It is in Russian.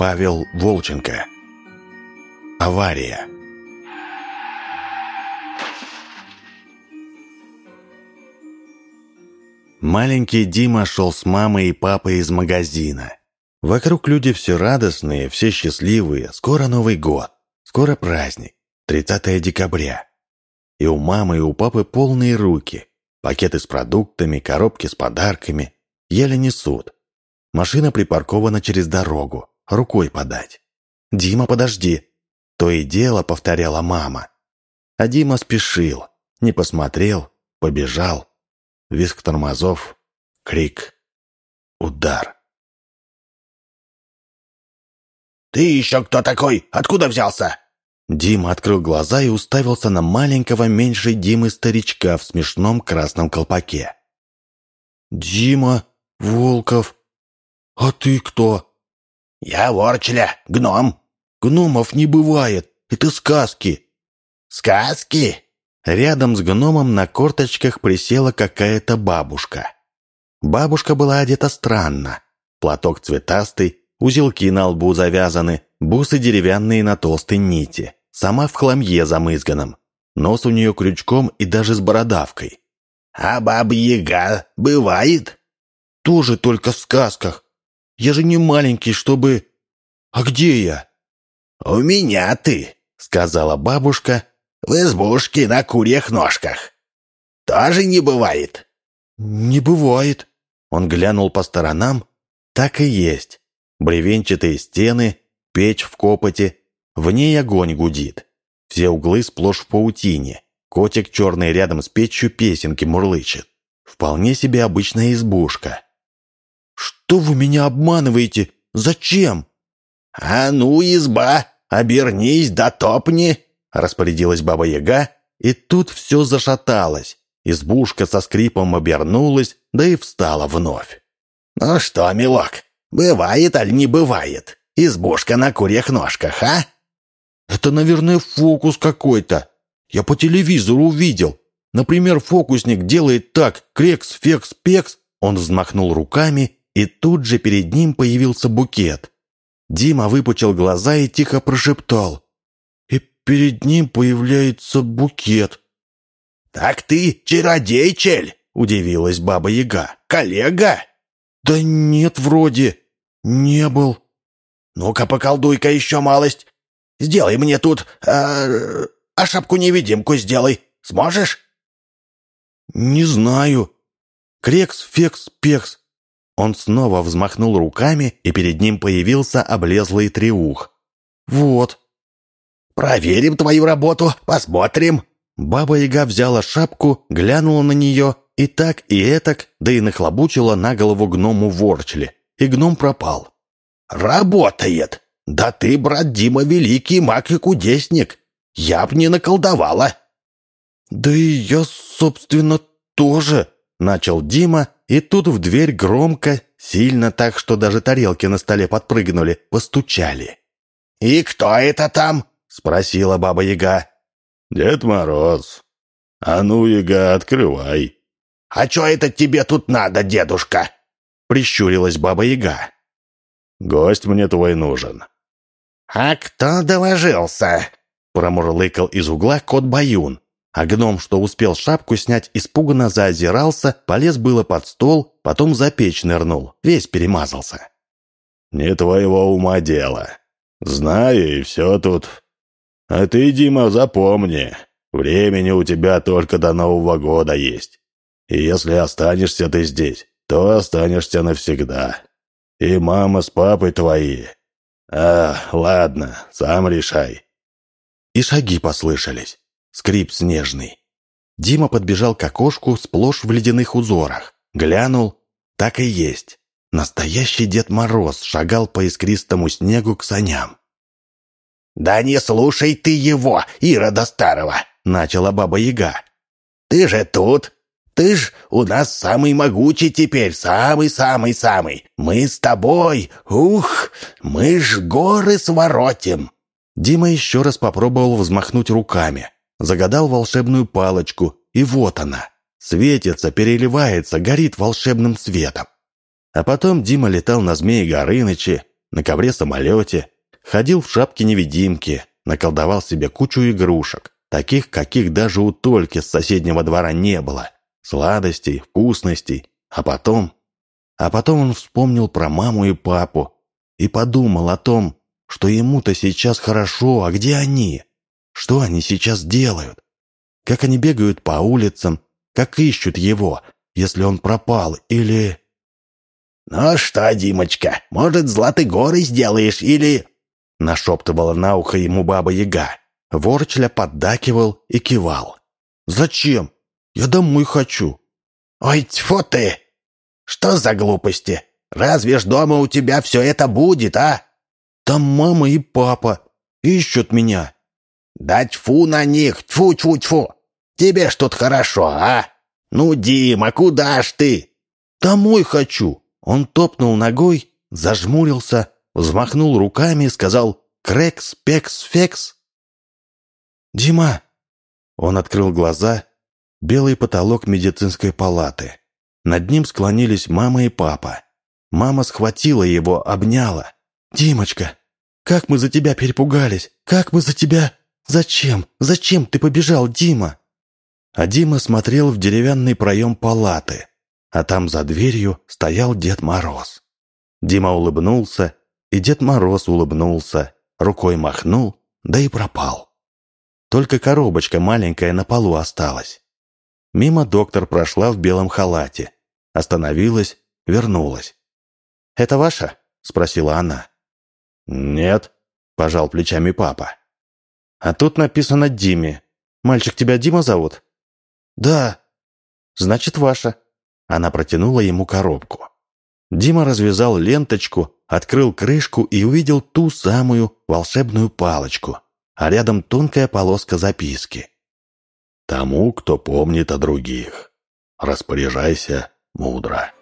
Павел Волченко Авария Маленький Дима шел с мамой и папой из магазина. Вокруг люди все радостные, все счастливые. Скоро Новый год, скоро праздник, 30 декабря. И у мамы, и у папы полные руки. Пакеты с продуктами, коробки с подарками. Еле несут. Машина припаркована через дорогу. Рукой подать. «Дима, подожди!» То и дело повторяла мама. А Дима спешил. Не посмотрел, побежал. Виск тормозов, крик, удар. «Ты еще кто такой? Откуда взялся?» Дима открыл глаза и уставился на маленького меньшей Димы старичка в смешном красном колпаке. «Дима Волков, а ты кто?» «Я Ворчля, гном». «Гномов не бывает, это сказки». «Сказки?» Рядом с гномом на корточках присела какая-то бабушка. Бабушка была одета странно. Платок цветастый, узелки на лбу завязаны, бусы деревянные на толстой нити. Сама в хламье замызганном. Нос у нее крючком и даже с бородавкой. «А баба-яга бывает?» «Тоже только в сказках. Я же не маленький, чтобы... А где я?» «У меня ты», — сказала бабушка в избушке на курьих ножках. Тоже не бывает?» «Не бывает». Он глянул по сторонам. Так и есть. Бревенчатые стены, печь в копоте. В ней огонь гудит. Все углы сплошь в паутине. Котик черный рядом с печью песенки мурлычет. Вполне себе обычная избушка. «Что вы меня обманываете? Зачем?» «А ну, изба, обернись да топни!» Распорядилась Баба-Яга, и тут все зашаталось. Избушка со скрипом обернулась, да и встала вновь. «Ну что, милок, бывает аль не бывает? Избушка на курьих ножках, а?» «Это, наверное, фокус какой-то. Я по телевизору увидел. Например, фокусник делает так, крекс, фекс, пекс». Он взмахнул руками, и тут же перед ним появился букет. Дима выпучил глаза и тихо прошептал перед ним появляется букет. «Так ты чародей, чель?» — удивилась Баба-Яга. «Коллега?» «Да нет, вроде. Не был». «Ну-ка, поколдуй-ка еще малость. Сделай мне тут... А, а шапку-невидимку сделай. Сможешь?» «Не знаю. Крекс, фекс, пекс». Он снова взмахнул руками, и перед ним появился облезлый треух. «Вот». «Проверим твою работу, посмотрим». Баба-яга взяла шапку, глянула на нее, и так, и этак, да и нахлобучила на голову гному ворчли. И гном пропал. «Работает! Да ты, брат Дима, великий маг и кудесник! Я б не наколдовала!» «Да и я, собственно, тоже!» — начал Дима, и тут в дверь громко, сильно так, что даже тарелки на столе подпрыгнули, постучали. «И кто это там?» — спросила Баба-Яга. «Дед Мороз. А ну, Яга, открывай». «А чё это тебе тут надо, дедушка?» — прищурилась Баба-Яга. «Гость мне твой нужен». «А кто доложился?» — промурлыкал из угла кот Баюн. А гном, что успел шапку снять, испуганно заозирался, полез было под стол, потом за печь нырнул, весь перемазался. «Не твоего ума дело. Знаю, и все тут. А ты, Дима, запомни, времени у тебя только до Нового года есть. И если останешься ты здесь, то останешься навсегда. И мама с папой твои. А, ладно, сам решай. И шаги послышались. Скрип снежный. Дима подбежал к окошку сплошь в ледяных узорах. Глянул. Так и есть. Настоящий Дед Мороз шагал по искристому снегу к саням. «Да не слушай ты его, Ирода Старого!» — начала Баба-Яга. «Ты же тут! Ты ж у нас самый могучий теперь, самый-самый-самый! Мы с тобой! Ух! Мы ж горы своротим!» Дима еще раз попробовал взмахнуть руками. Загадал волшебную палочку, и вот она. Светится, переливается, горит волшебным светом. А потом Дима летал на Змее Горыныче, на ковре-самолете, ходил в шапке-невидимки, наколдовал себе кучу игрушек, таких, каких даже у Тольки с соседнего двора не было, сладостей, вкусностей, а потом... А потом он вспомнил про маму и папу и подумал о том, что ему-то сейчас хорошо, а где они? Что они сейчас делают? Как они бегают по улицам, как ищут его, если он пропал, или... «Ну что, Димочка, может, златы горы сделаешь, или...» Нашептывала на ухо ему баба-яга. Ворчля поддакивал и кивал. «Зачем? Я домой хочу». «Ой, тьфу ты! Что за глупости? Разве ж дома у тебя все это будет, а?» «Там мама и папа ищут меня». «Да тьфу на них, тьфу-тьфу-тьфу! Тебе ж тут хорошо, а? Ну, Дима, куда ж ты?» «Домой хочу!» Он топнул ногой, зажмурился, взмахнул руками и сказал «Крекс, пекс, фекс». «Дима!» Он открыл глаза. Белый потолок медицинской палаты. Над ним склонились мама и папа. Мама схватила его, обняла. «Димочка, как мы за тебя перепугались! Как мы за тебя... Зачем? Зачем ты побежал, Дима?» А Дима смотрел в деревянный проем палаты, а там за дверью стоял Дед Мороз. Дима улыбнулся, и Дед Мороз улыбнулся, рукой махнул, да и пропал. Только коробочка маленькая на полу осталась. Мимо доктор прошла в белом халате. Остановилась, вернулась. «Это ваша?» — спросила она. «Нет», — пожал плечами папа. «А тут написано Диме. Мальчик, тебя Дима зовут?» «Да». «Значит, ваша». Она протянула ему коробку. Дима развязал ленточку, открыл крышку и увидел ту самую волшебную палочку, а рядом тонкая полоска записки. «Тому, кто помнит о других. Распоряжайся мудро».